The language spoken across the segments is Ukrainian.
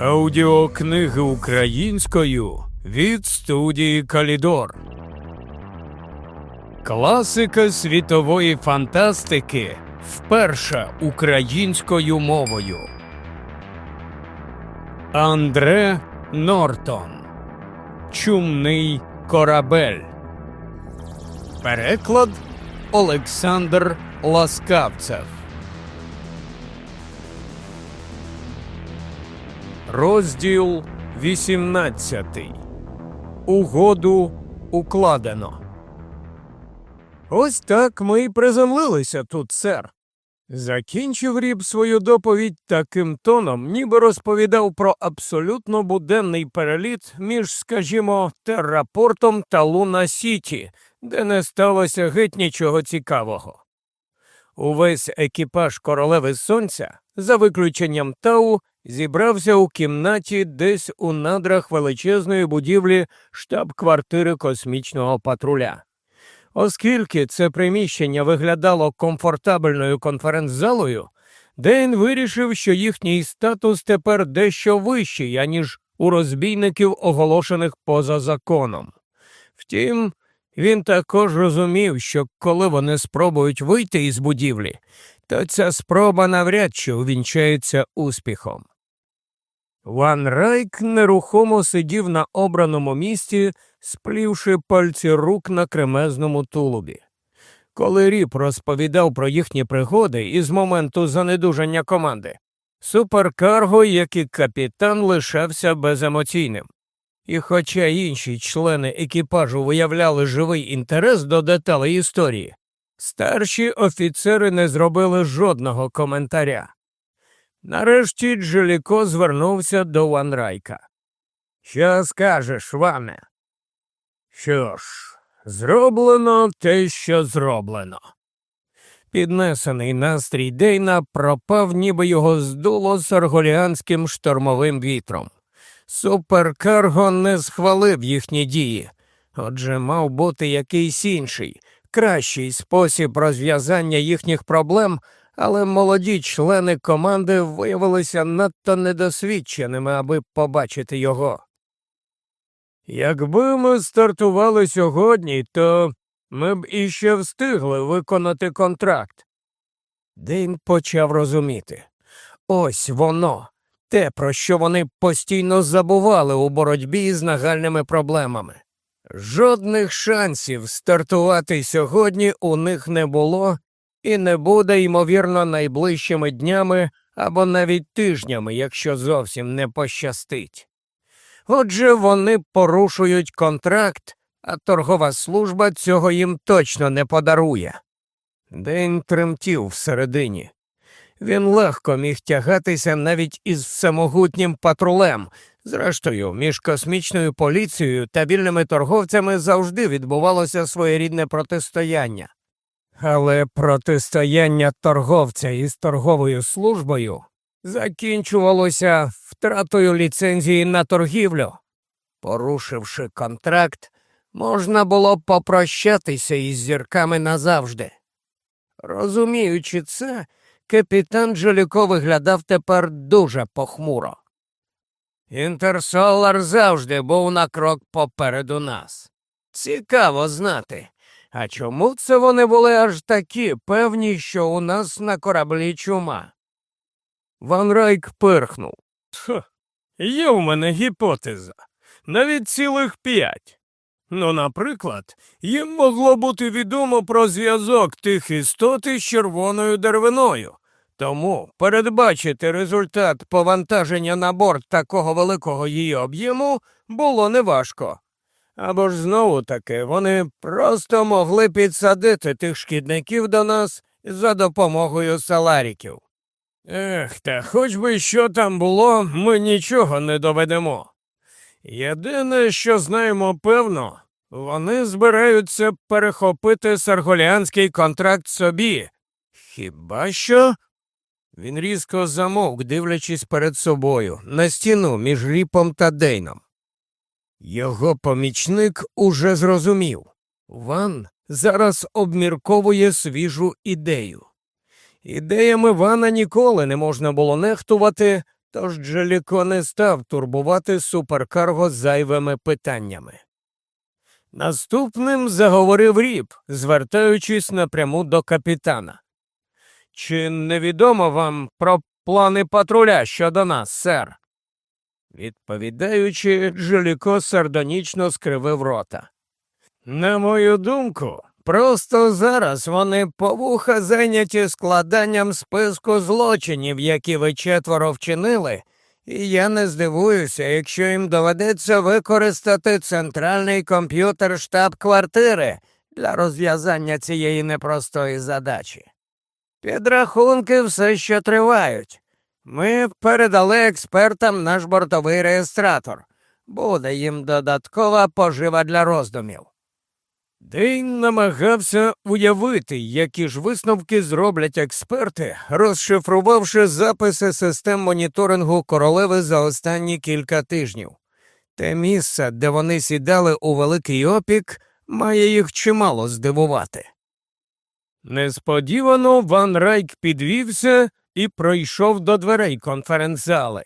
Аудіокниги українською від студії Калідор. Класика світової фантастики вперше українською мовою. Андре Нортон. Чумний корабель. Переклад Олександр Ласкавцев. Розділ 18. Угоду укладено. Ось так ми й приземлилися тут, сер. Закінчив ріб свою доповідь таким тоном, ніби розповідав про абсолютно буденний переліт між, скажімо, Террапортом та Луна Сіті, де не сталося геть нічого цікавого. Увесь екіпаж королеви сонця, за виключенням Тау, зібрався у кімнаті десь у надрах величезної будівлі штаб-квартири космічного патруля. Оскільки це приміщення виглядало комфортабельною конференц-залою, Дейн вирішив, що їхній статус тепер дещо вищий, аніж у розбійників, оголошених поза законом. Втім, він також розумів, що коли вони спробують вийти із будівлі, то ця спроба навряд чи увінчається успіхом. Ван Райк нерухомо сидів на обраному місці, сплівши пальці рук на кремезному тулубі. Коли Ріп розповідав про їхні пригоди із моменту занедужання команди, суперкарго, як і капітан, лишався беземоційним. І хоча інші члени екіпажу виявляли живий інтерес до деталей історії, старші офіцери не зробили жодного коментаря. Нарешті Джеліко звернувся до Ванрайка. Що скажеш, Ване? Що ж, зроблено те, що зроблено. Піднесений настрій Дейна пропав, ніби його здуло сарголіанським штормовим вітром. Суперкарго не схвалив їхні дії, отже, мав бути якийсь інший, кращий спосіб розв'язання їхніх проблем, але молоді члени команди виявилися надто недосвідченими, аби побачити його. Якби ми стартували сьогодні, то ми б іще встигли виконати контракт. Дейн почав розуміти ось воно, те, про що вони постійно забували у боротьбі з нагальними проблемами. Жодних шансів стартувати сьогодні у них не було і не буде, ймовірно, найближчими днями або навіть тижнями, якщо зовсім не пощастить. Отже, вони порушують контракт, а торгова служба цього їм точно не подарує. День тремтів всередині. Він легко міг тягатися навіть із всемогутнім патрулем. Зрештою, між космічною поліцією та вільними торговцями завжди відбувалося своєрідне протистояння. Але протистояння торговця із торговою службою закінчувалося втратою ліцензії на торгівлю. Порушивши контракт, можна було попрощатися із зірками назавжди. Розуміючи це, капітан Джоліко виглядав тепер дуже похмуро. Інтерсолар завжди був на крок попереду нас. Цікаво знати. А чому це вони були аж такі певні, що у нас на кораблі чума? Ван Райк пирхнув. Тх, Є в мене гіпотеза. Навіть цілих п'ять. Ну, наприклад, їм могло бути відомо про зв'язок тих істот із червоною деревиною. Тому передбачити результат повантаження на борт такого великого її об'єму було неважко. Або ж знову таки вони просто могли підсадити тих шкідників до нас за допомогою саларіків. Ех, та хоч би що там було, ми нічого не доведемо. Єдине, що знаємо певно, вони збираються перехопити сарголіанський контракт собі. Хіба що? Він різко замовк, дивлячись перед собою, на стіну між ріпом та Дейном. Його помічник уже зрозумів Ван зараз обмірковує свіжу ідею. Ідеями Вана ніколи не можна було нехтувати, тож Джеліко не став турбувати суперкарго зайвими питаннями. Наступним заговорив ріб, звертаючись напряму до капітана. Чи невідомо вам про плани патруля щодо нас, сер? Відповідаючи, Джеліко сардонічно скривив рота. На мою думку, просто зараз вони повуха зайняті складанням списку злочинів, які ви четверо вчинили, і я не здивуюся, якщо їм доведеться використати центральний комп'ютер штаб-квартири для розв'язання цієї непростої задачі. Підрахунки все ще тривають. Ми передали експертам наш бортовий реєстратор. Буде їм додаткова пожива для роздумів. Дейн намагався уявити, які ж висновки зроблять експерти, розшифрувавши записи систем моніторингу королеви за останні кілька тижнів. Те місце, де вони сідали у великий опік, має їх чимало здивувати. Несподівано Ван Райк підвівся і пройшов до дверей конференц-зали.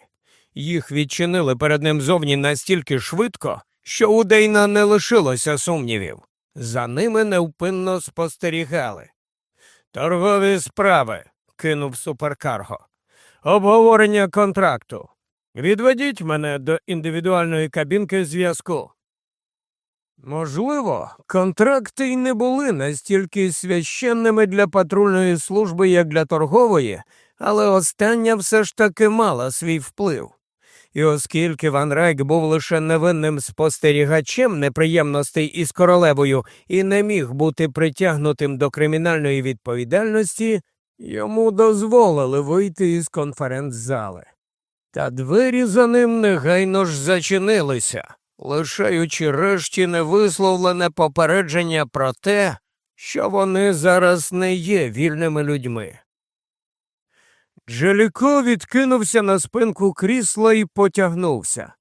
Їх відчинили перед ним зовні настільки швидко, що у Дейна не лишилося сумнівів. За ними невпинно спостерігали. Торгові справи, кинув суперкарго. Обговорення контракту. Відведіть мене до індивідуальної кабінки зв'язку. Можливо, контракти й не були настільки священними для патрульної служби, як для торгової, але остання все ж таки мала свій вплив. І оскільки Ван Райк був лише невинним спостерігачем неприємностей із королевою і не міг бути притягнутим до кримінальної відповідальності, йому дозволили вийти із конференц-зали. Та двері за ним негайно ж зачинилися, лишаючи решті невисловлене попередження про те, що вони зараз не є вільними людьми. Джеліко відкинувся на спинку крісла і потягнувся.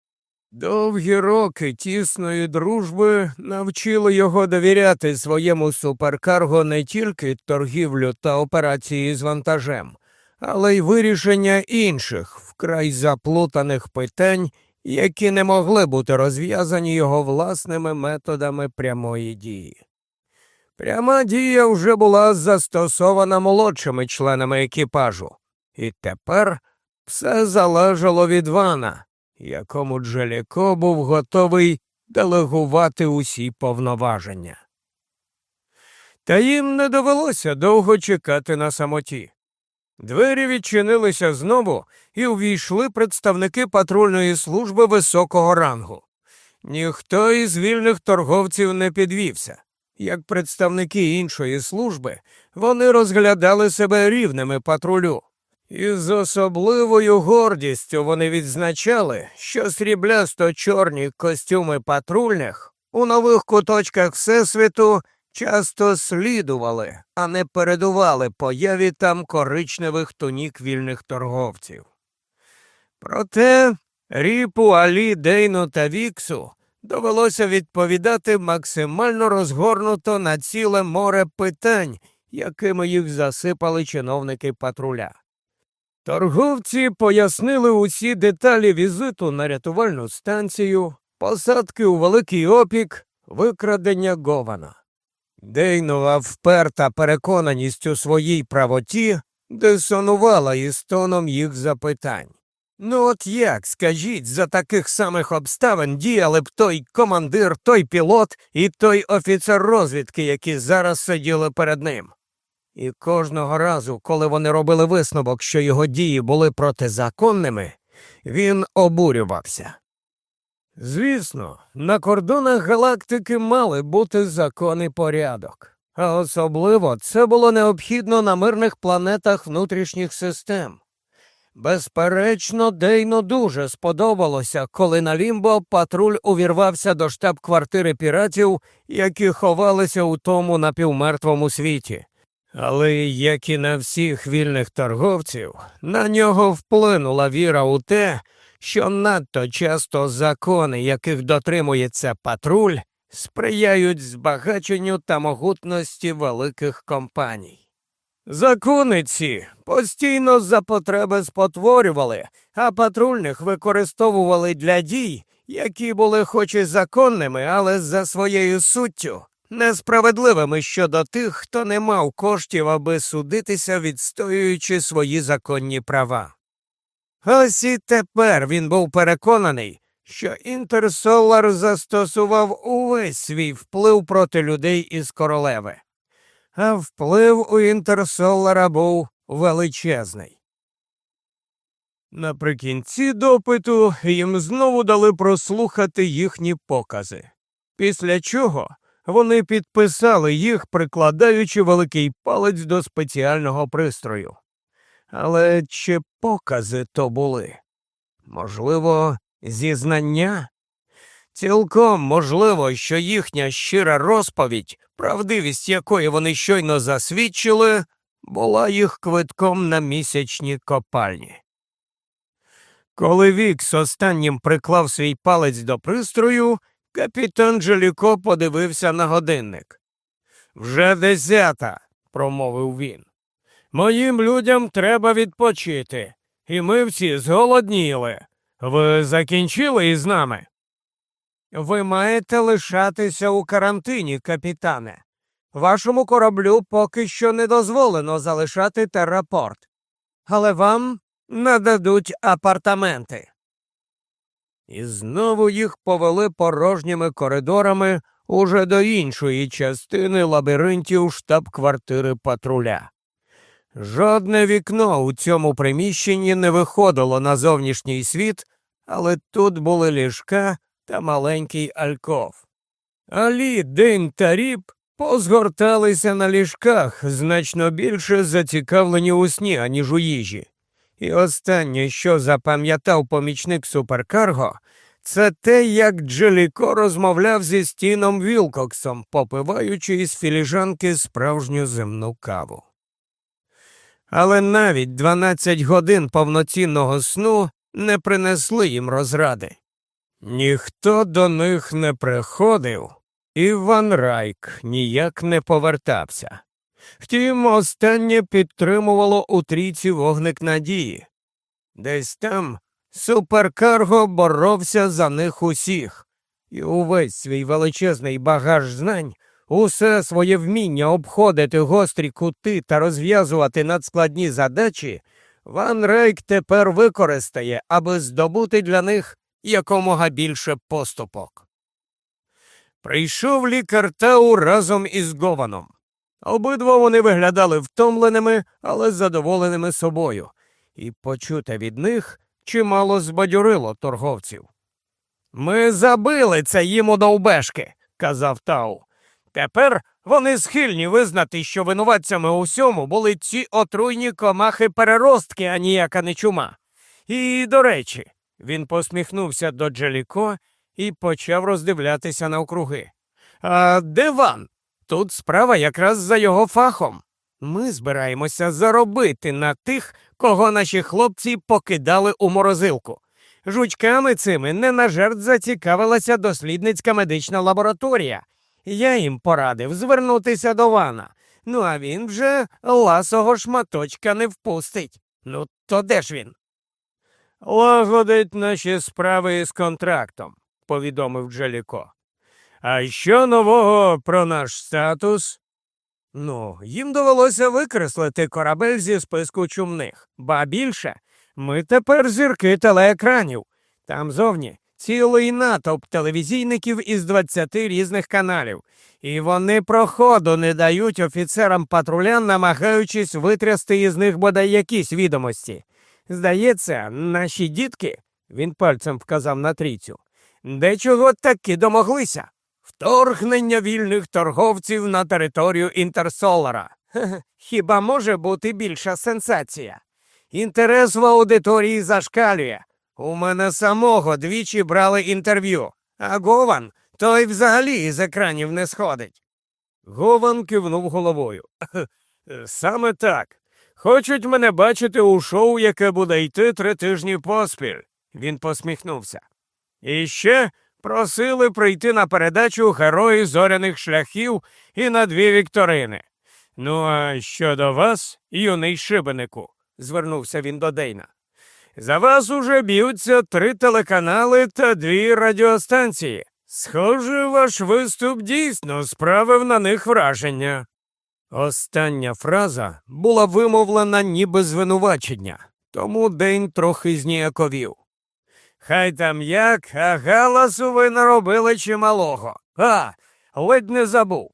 Довгі роки тісної дружби навчили його довіряти своєму суперкарго не тільки торгівлю та операції з вантажем, але й вирішення інших вкрай заплутаних питань, які не могли бути розв'язані його власними методами прямої дії. Пряма дія вже була застосована молодшими членами екіпажу. І тепер все залежало від Вана, якому Джеліко був готовий делегувати усі повноваження. Та їм не довелося довго чекати на самоті. Двері відчинилися знову і увійшли представники патрульної служби високого рангу. Ніхто із вільних торговців не підвівся. Як представники іншої служби, вони розглядали себе рівними патрулю. І з особливою гордістю вони відзначали, що сріблясто чорні костюми патрульних у нових куточках Всесвіту часто слідували, а не передували появі там коричневих тунік вільних торговців. Проте ріпу Алі, Дейну та Віксу довелося відповідати максимально розгорнуто на ціле море питань, якими їх засипали чиновники патруля. Торговці пояснили усі деталі візиту на рятувальну станцію, посадки у великий опік, викрадення Гована. Дейнова вперта переконаність у своїй правоті дисонувала із тоном їх запитань. Ну, от як, скажіть, за таких самих обставин діяли б той командир, той пілот і той офіцер розвідки, які зараз сиділи перед ним. І кожного разу, коли вони робили висновок, що його дії були протизаконними, він обурювався. Звісно, на кордонах галактики мали бути закон і порядок, а особливо це було необхідно на мирних планетах внутрішніх систем. Безперечно, Дейну дуже сподобалося, коли на Лімбо патруль увірвався до штаб-квартири піратів, які ховалися у тому напівмертвому світі. Але, як і на всіх вільних торговців, на нього вплинула віра у те, що надто часто закони, яких дотримується патруль, сприяють збагаченню та могутності великих компаній. Закони ці постійно за потреби спотворювали, а патрульних використовували для дій, які були хоч і законними, але за своєю суттю несправедливими щодо тих, хто не мав коштів, аби судитися, відстоюючи свої законні права. Ось і тепер він був переконаний, що Інтерсолар застосував увесь свій вплив проти людей із королеви, а вплив у Інтерсолара був величезний. Наприкінці допиту їм знову дали прослухати їхні покази, після чого вони підписали їх, прикладаючи великий палець до спеціального пристрою. Але чи покази то були? Можливо, зізнання? Цілком можливо, що їхня щира розповідь, правдивість якої вони щойно засвідчили, була їх квитком на місячні копальні. Коли Вікс останнім приклав свій палець до пристрою, капітан Джеліко подивився на годинник. Вже десята, промовив він. Моїм людям треба відпочити, і ми всі зголодніли. Ви закінчили із нами? Ви маєте лишатися у карантині, капітане. Вашому кораблю поки що не дозволено залишати терапорт, але вам нададуть апартаменти. І знову їх повели порожніми коридорами уже до іншої частини лабіринтів штаб-квартири патруля. Жодне вікно у цьому приміщенні не виходило на зовнішній світ, але тут були ліжка та маленький альков. Алі, Дин та Ріп позгорталися на ліжках, значно більше зацікавлені у сні, аніж у їжі. І останнє, що запам'ятав помічник суперкарго, це те, як Джеліко розмовляв зі стіном Вілкоксом, попиваючи із філіжанки справжню земну каву. Але навіть 12 годин повноцінного сну не принесли їм розради. Ніхто до них не приходив, і Ван Райк ніяк не повертався. Втім, останнє підтримувало у трійці вогник надії. Десь там суперкарго боровся за них усіх, і увесь свій величезний багаж знань, усе своє вміння обходити гострі кути та розв'язувати надскладні задачі, Ван Рейк тепер використає, аби здобути для них якомога більше поступок. Прийшов лікар Тау разом із Гованом. Обидва вони виглядали втомленими, але задоволеними собою, і почуте від них чимало збадьорило торговців. Ми забили це їм у довбешки, казав Тау. Тепер вони схильні визнати, що винуватцями у всьому були ці отруйні комахи переростки, а ніяка не чума. І, до речі, він посміхнувся до Джеліко і почав роздивлятися навкруги. А де Ван? Тут справа якраз за його фахом. Ми збираємося заробити на тих, кого наші хлопці покидали у морозилку. Жучками цими не на жертв зацікавилася дослідницька медична лабораторія. Я їм порадив звернутися до Вана. Ну а він вже ласого шматочка не впустить. Ну, то де ж він? Лагодить наші справи із контрактом, повідомив Джеліко. А що нового про наш статус? Ну, їм довелося викреслити корабель зі списку чумних, ба більше ми тепер зірки телеекранів. Там зовні цілий натовп телевізійників із 20 різних каналів, і вони проходу не дають офіцерам патруля, намагаючись витрясти із них бодай якісь відомості. Здається, наші дітки, він пальцем вказав на трійцю, дечого таки домоглися. Вторгнення вільних торговців на територію Інтерсолара. Хіба може бути більша сенсація? Інтерес в аудиторії зашкалює. У мене самого двічі брали інтерв'ю, а Гован той взагалі із екранів не сходить. Гован кивнув головою. Саме так. Хочуть мене бачити у шоу, яке буде йти три тижні поспіль. Він посміхнувся. І ще Просили прийти на передачу герої зоряних шляхів і на дві вікторини. Ну, а щодо вас, юний шибенику, звернувся він до Дейна. За вас уже б'ються три телеканали та дві радіостанції. Схоже, ваш виступ дійсно справив на них враження. Остання фраза була вимовлена ніби звинувачення, тому Дейн трохи зніяковів. Хай там як, а галасу ви наробили чималого. А, ледь не забув.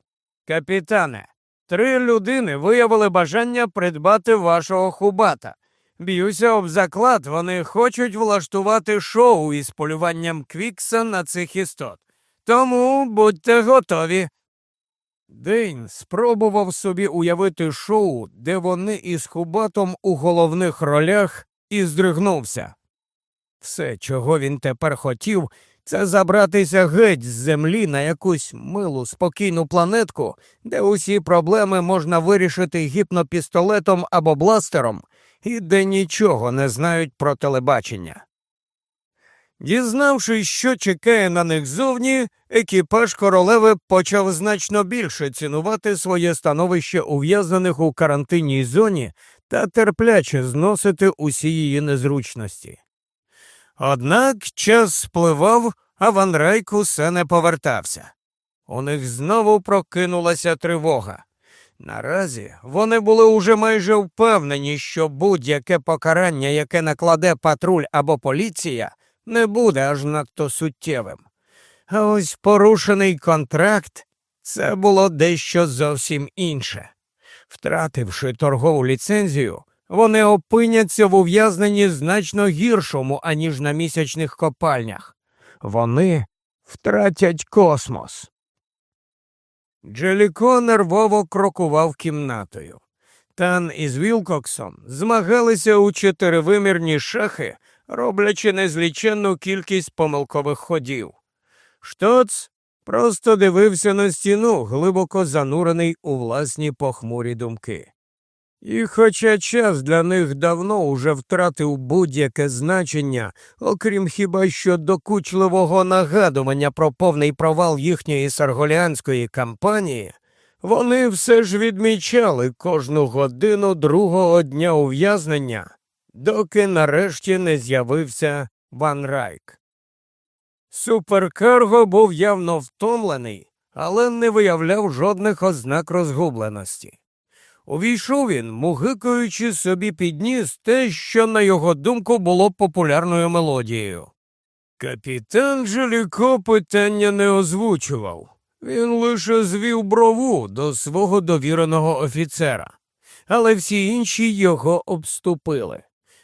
Капітане, три людини виявили бажання придбати вашого хубата. Б'юся об заклад, вони хочуть влаштувати шоу із полюванням Квікса на цих істот. Тому будьте готові. Дейн спробував собі уявити шоу, де вони із Хубатом у головних ролях, і здригнувся. Все, чого він тепер хотів, це забратися геть з землі на якусь милу, спокійну планетку, де усі проблеми можна вирішити гіпнопістолетом або бластером, і де нічого не знають про телебачення. Дізнавшись, що чекає на них зовні, екіпаж королеви почав значно більше цінувати своє становище ув'язаних у карантинній зоні та терпляче зносити усі її незручності. Однак час спливав, а Ван Рейк усе не повертався. У них знову прокинулася тривога. Наразі вони були уже майже впевнені, що будь-яке покарання, яке накладе патруль або поліція, не буде аж надто суттєвим. А ось порушений контракт це було дещо зовсім інше. Втративши торгову ліцензію, вони опиняться в ув'язненні значно гіршому, аніж на місячних копальнях. Вони втратять космос. Джеліко нервово крокував кімнатою. Тан із Вілкоксом змагалися у чотиривимірні шахи, роблячи незліченну кількість помилкових ходів. Штоц просто дивився на стіну, глибоко занурений у власні похмурі думки. І хоча час для них давно уже втратив будь-яке значення, окрім хіба що докучливого нагадування про повний провал їхньої сарголіанської кампанії, вони все ж відмічали кожну годину другого дня ув'язнення, доки нарешті не з'явився Ван Райк. Суперкарго був явно втомлений, але не виявляв жодних ознак розгубленості. Увійшов він, мугикаючи собі підніс те, що, на його думку, було популярною мелодією. Капітан Желіко питання не озвучував. Він лише звів брову до свого довіреного офіцера, але всі інші його обступили.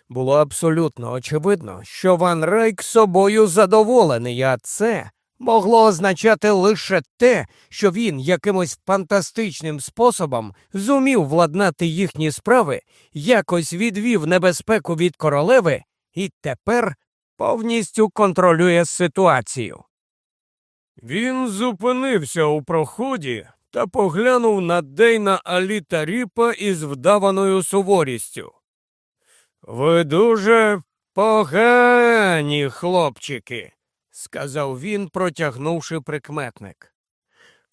Було абсолютно очевидно, що Ван Рейк собою задоволений, а це могло означати лише те, що він якимось фантастичним способом зумів владнати їхні справи, якось відвів небезпеку від королеви і тепер повністю контролює ситуацію. Він зупинився у проході та поглянув на Дейна Алі Таріпа із вдаваною суворістю. Ви дуже погані хлопчики, сказав він, протягнувши прикметник.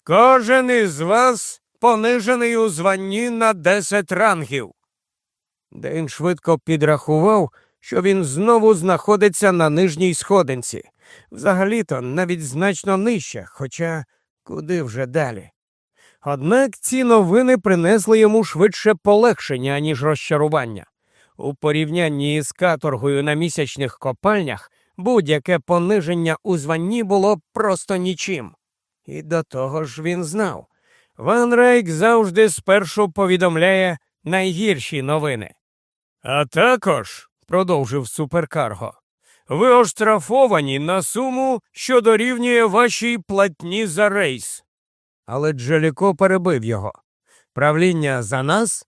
Кожен із вас понижений у званні на десять рангів. Дейн швидко підрахував, що він знову знаходиться на нижній сходинці, взагалі-то навіть значно нижче, хоча куди вже далі. Однак ці новини принесли йому швидше полегшення, аніж розчарування. У порівнянні із каторгою на місячних копальнях будь-яке пониження у званні було просто нічим. І до того ж він знав. Ван Рейк завжди спершу повідомляє найгірші новини. А також, продовжив суперкарго, ви оштрафовані на суму, що дорівнює вашій платні за рейс. Але Джеліко перебив його. Правління за нас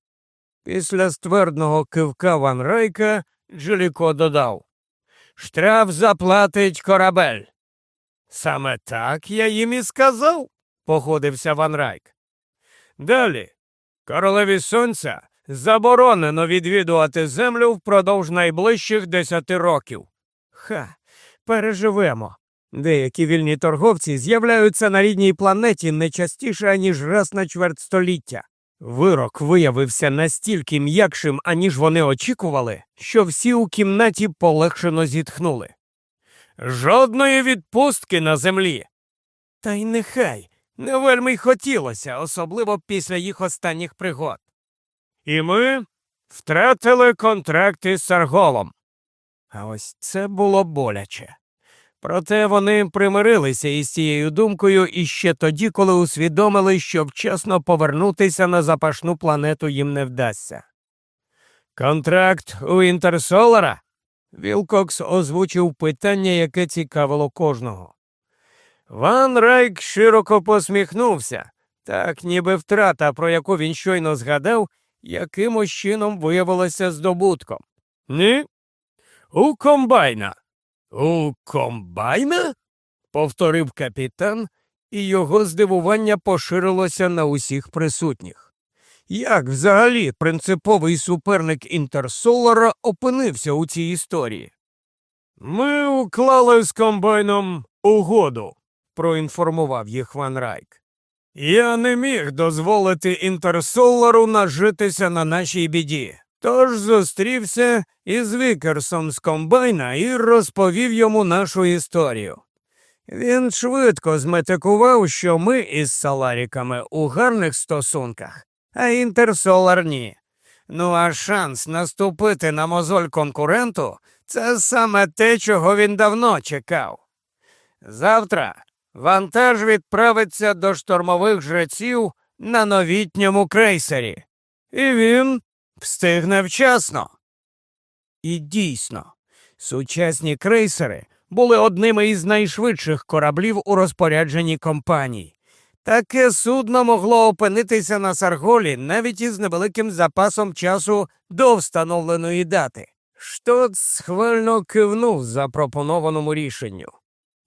Після ствердного кивка Ван Рейка Джеліко додав Штраф заплатить корабель. Саме так я їм і сказав, походився Ван Райк. Далі, королеві сонця заборонено відвідувати землю впродовж найближчих десяти років. Ха, переживемо. Деякі вільні торговці з'являються на рідній планеті не частіше, аніж раз на чверть століття. Вирок виявився настільки м'якшим, аніж вони очікували, що всі у кімнаті полегшено зітхнули. Жодної відпустки на землі. Та й нехай не вельми й хотілося, особливо після їх останніх пригод. І ми втратили контракт із Сарголом. А ось це було боляче. Проте вони примирилися із цією думкою іще тоді, коли усвідомили, що вчасно повернутися на запашну планету їм не вдасться. Контракт у Інтерсолара? Вілкокс озвучив питання, яке цікавило кожного. Ван Райк широко посміхнувся, так ніби втрата, про яку він щойно згадав, якимось чином виявилася здобутком. Ні? У комбайна. У комбайна? повторив капітан, і його здивування поширилося на усіх присутніх. Як взагалі принциповий суперник Інтерсолара опинився у цій історії? Ми уклали з комбайном угоду, проінформував їх Ван Райк. Я не міг дозволити Інтерсолару нажитися на нашій біді. Тож зустрівся із Вікерсом з комбайна і розповів йому нашу історію. Він швидко зметикував, що ми із саларіками у гарних стосунках, а інтерсолар ні. Ну а шанс наступити на мозоль конкуренту це саме те, чого він давно чекав. Завтра вантаж відправиться до штормових жреців на новітньому крейсері, і він встигне вчасно. І дійсно, сучасні крейсери були одними із найшвидших кораблів у розпорядженні компаній. Таке судно могло опинитися на Сарголі навіть із невеликим запасом часу до встановленої дати. Штот схвально кивнув запропонованому рішенню.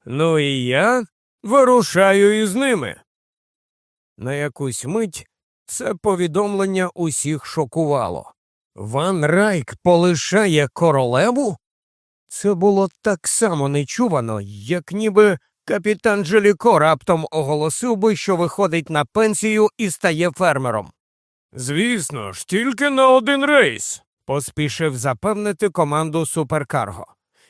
Ну і я вирушаю із ними. На якусь мить це повідомлення усіх шокувало. Ван Райк полишає королеву? Це було так само нечувано, як ніби капітан Джеліко раптом оголосив би, що виходить на пенсію і стає фермером. Звісно ж, тільки на один рейс, поспішив запевнити команду Суперкарго.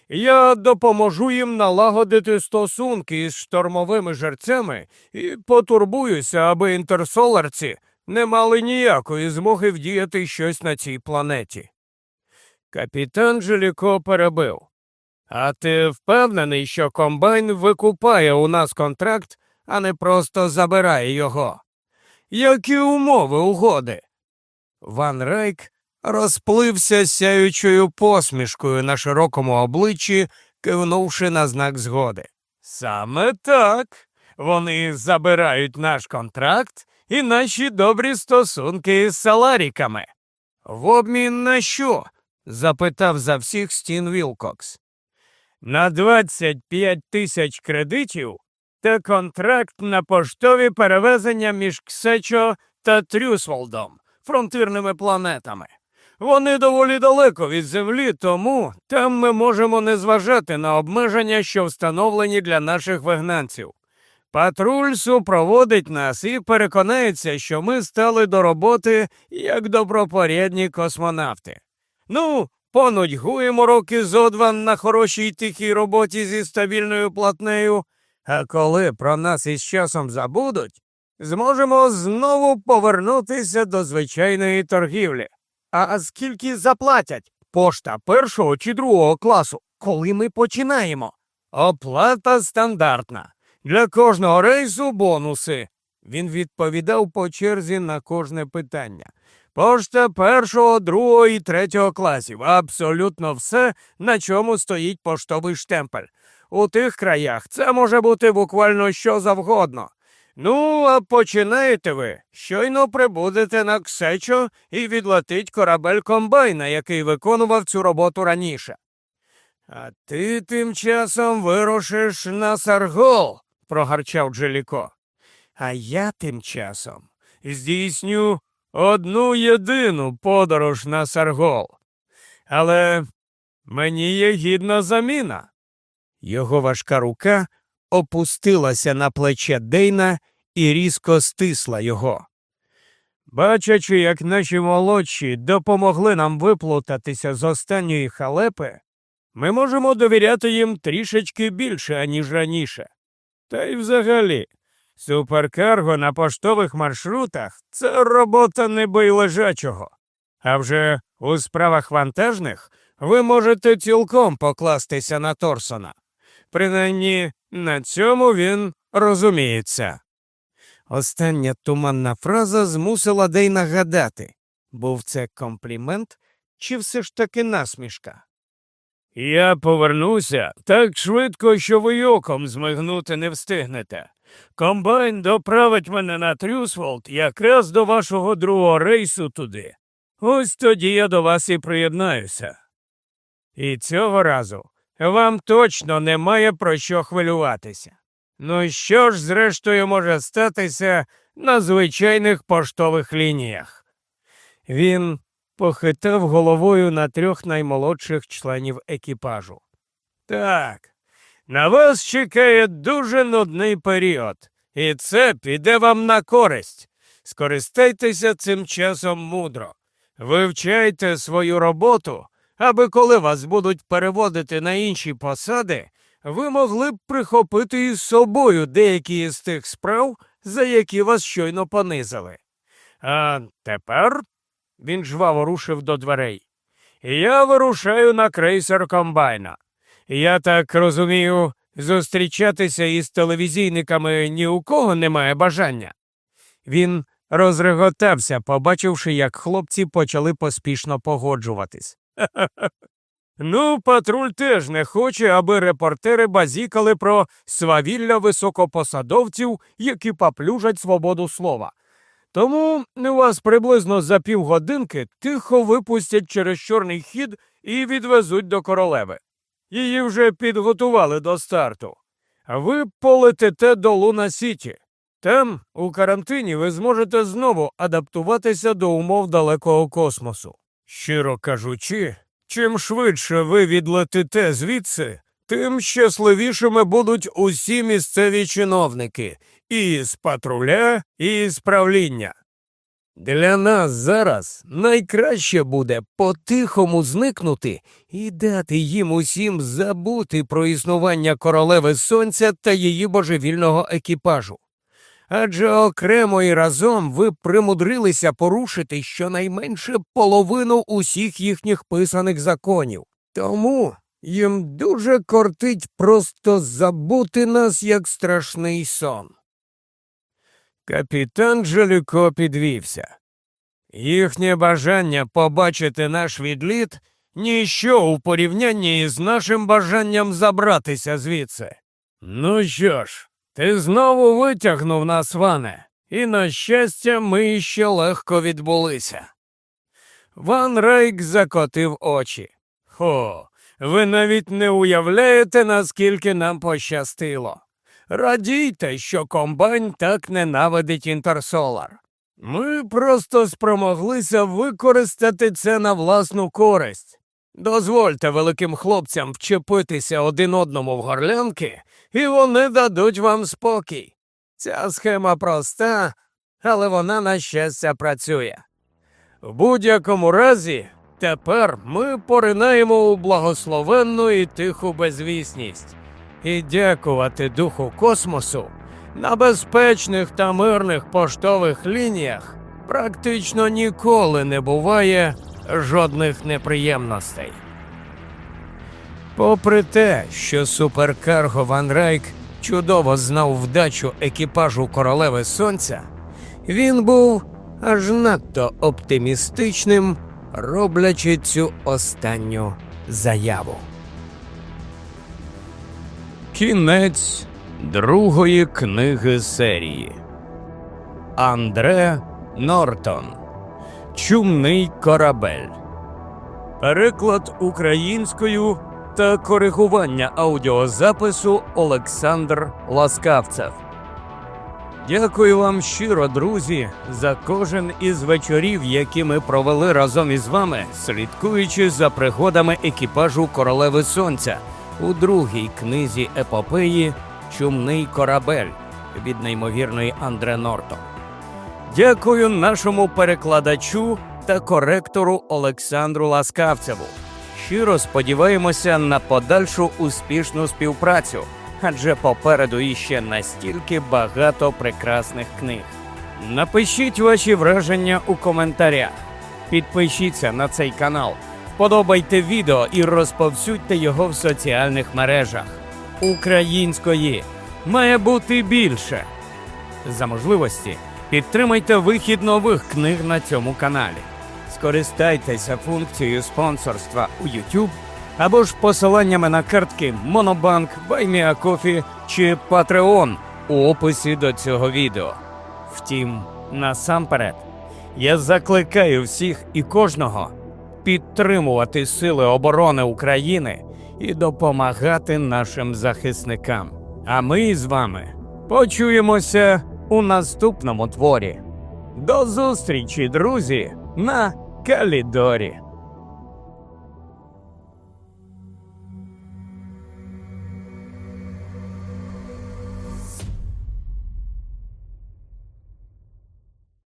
Я допоможу їм налагодити стосунки із штормовими жерцями і потурбуюся, аби інтерсоларці не мали ніякої змоги вдіяти щось на цій планеті. Капітан Желіко перебив. А ти впевнений, що комбайн викупає у нас контракт, а не просто забирає його? Які умови угоди? Ван Райк розплився сяючою посмішкою на широкому обличчі, кивнувши на знак згоди. Саме так. Вони забирають наш контракт і наші добрі стосунки з саларіками. В обмін на що? запитав за всіх Стін Вілкокс. На 25 тисяч кредитів та контракт на поштові перевезення між Ксечо та Трюсволдом, фронтирними планетами. Вони доволі далеко від землі, тому там ми можемо не зважати на обмеження, що встановлені для наших вигнанців. Патруль супроводить нас і переконається, що ми стали до роботи як добропорядні космонавти. Ну, понудьгуємо роки зо два на хорошій тихій роботі зі стабільною платнею, а коли про нас із часом забудуть, зможемо знову повернутися до звичайної торгівлі. А скільки заплатять пошта першого чи другого класу, коли ми починаємо? Оплата стандартна. Для кожного рейсу бонуси. Він відповідав по черзі на кожне питання. Пошта першого, другого і третього класів. Абсолютно все, на чому стоїть поштовий штемпель. У тих краях це може бути буквально що завгодно. Ну, а починаєте ви. Щойно прибудете на Ксечо і відлетить корабель комбайна, який виконував цю роботу раніше. А ти тим часом вирушиш на Саргол, прогарчав Джеліко. А я тим часом здійсню одну єдину подорож на Саргол. Але мені є гідна заміна. Його важка рука опустилася на плече Дейна і різко стисла його. Бачачи, як наші молодші допомогли нам виплутатися з останньої халепи, ми можемо довіряти їм трішечки більше, аніж раніше. Та й взагалі, суперкарго на поштових маршрутах це робота небойлежачого. А вже у справах вантажних ви можете цілком покластися на Торсона. Принаймні на цьому він розуміється. Остання туманна фраза змусила Дей нагадати, був це комплімент чи все ж таки насмішка. Я повернуся так швидко, що ви оком змигнути не встигнете. Комбайн доправить мене на Трюсволд якраз до вашого другого рейсу туди. Ось тоді я до вас і приєднаюся. І цього разу вам точно немає про що хвилюватися. Ну що ж, зрештою, може статися на звичайних поштових лініях? Він похитав головою на трьох наймолодших членів екіпажу. Так, на вас чекає дуже нудний період, і це піде вам на користь. Скористайтеся цим часом мудро, вивчайте свою роботу, аби коли вас будуть переводити на інші посади, ви могли б прихопити із собою деякі з тих справ, за які вас щойно понизили. А тепер він жваво рушив до дверей. Я вирушаю на крейсер комбайна. Я так розумію, зустрічатися із телевізійниками ні у кого немає бажання. Він розреготався, побачивши, як хлопці почали поспішно погоджуватись. Ну, патруль теж не хоче, аби репортери базікали про свавілля високопосадовців, які поплюжать свободу слова. Тому вас приблизно за півгодинки тихо випустять через чорний хід і відвезуть до королеви. Її вже підготували до старту. Ви полетите до Луна Сіті. Там, у карантині, ви зможете знову адаптуватися до умов далекого космосу. Щиро кажучи, чим швидше ви відлетите звідси, тим щасливішими будуть усі місцеві чиновники і з патруля, і з правління. Для нас зараз найкраще буде по-тихому зникнути і дати їм усім забути про існування королеви сонця та її божевільного екіпажу. Адже окремо і разом ви примудрилися порушити щонайменше половину усіх їхніх писаних законів. Тому їм дуже кортить просто забути нас як страшний сон. Капітан Джеліко підвівся. Їхнє бажання побачити наш відліт ніщо у порівнянні із нашим бажанням забратися звідси. Ну що ж, ти знову витягнув нас, Ване, і, на щастя, ми ще легко відбулися. Ван Рейк закотив очі. Хо, ви навіть не уявляєте, наскільки нам пощастило. Радійте, що комбайн так ненавидить Інтерсолар. Ми просто спромоглися використати це на власну користь. Дозвольте великим хлопцям вчепитися один одному в горлянки, і вони дадуть вам спокій. Ця схема проста, але вона, на щастя, працює. В будь-якому разі, тепер ми поринаємо у благословенну і тиху безвісність і дякувати духу космосу на безпечних та мирних поштових лініях практично ніколи не буває жодних неприємностей. Попри те, що суперкарго Ван Райк чудово знав вдачу екіпажу королеви сонця, він був аж надто оптимістичним, роблячи цю останню заяву. Кінець другої книги серії Андре Нортон Чумний корабель. Переклад українською та коригування аудіозапису Олександр Ласкавцев. Дякую вам щиро, друзі, за кожен із вечорів, які ми провели разом із вами, слідкуючи за пригодами екіпажу Королеви Сонця у другій книзі епопеї Чумний корабель від неймовірної Андре Нортон. Дякую нашому перекладачу та коректору Олександру Ласкавцеву. Щиро сподіваємося на подальшу успішну співпрацю, адже попереду іще настільки багато прекрасних книг. Напишіть ваші враження у коментарях. Підпишіться на цей канал, вподобайте відео і розповсюдьте його в соціальних мережах. Української має бути більше. За можливості підтримайте вихід нових книг на цьому каналі. Скористайтеся функцією спонсорства у YouTube або ж посиланнями на картки Monobank, BuyMeACoffee чи Patreon у описі до цього відео. Втім, насамперед, я закликаю всіх і кожного підтримувати Сили оборони України і допомагати нашим захисникам. А ми з вами почуємося у наступному творі. До зустрічі, друзі, на Калідорі.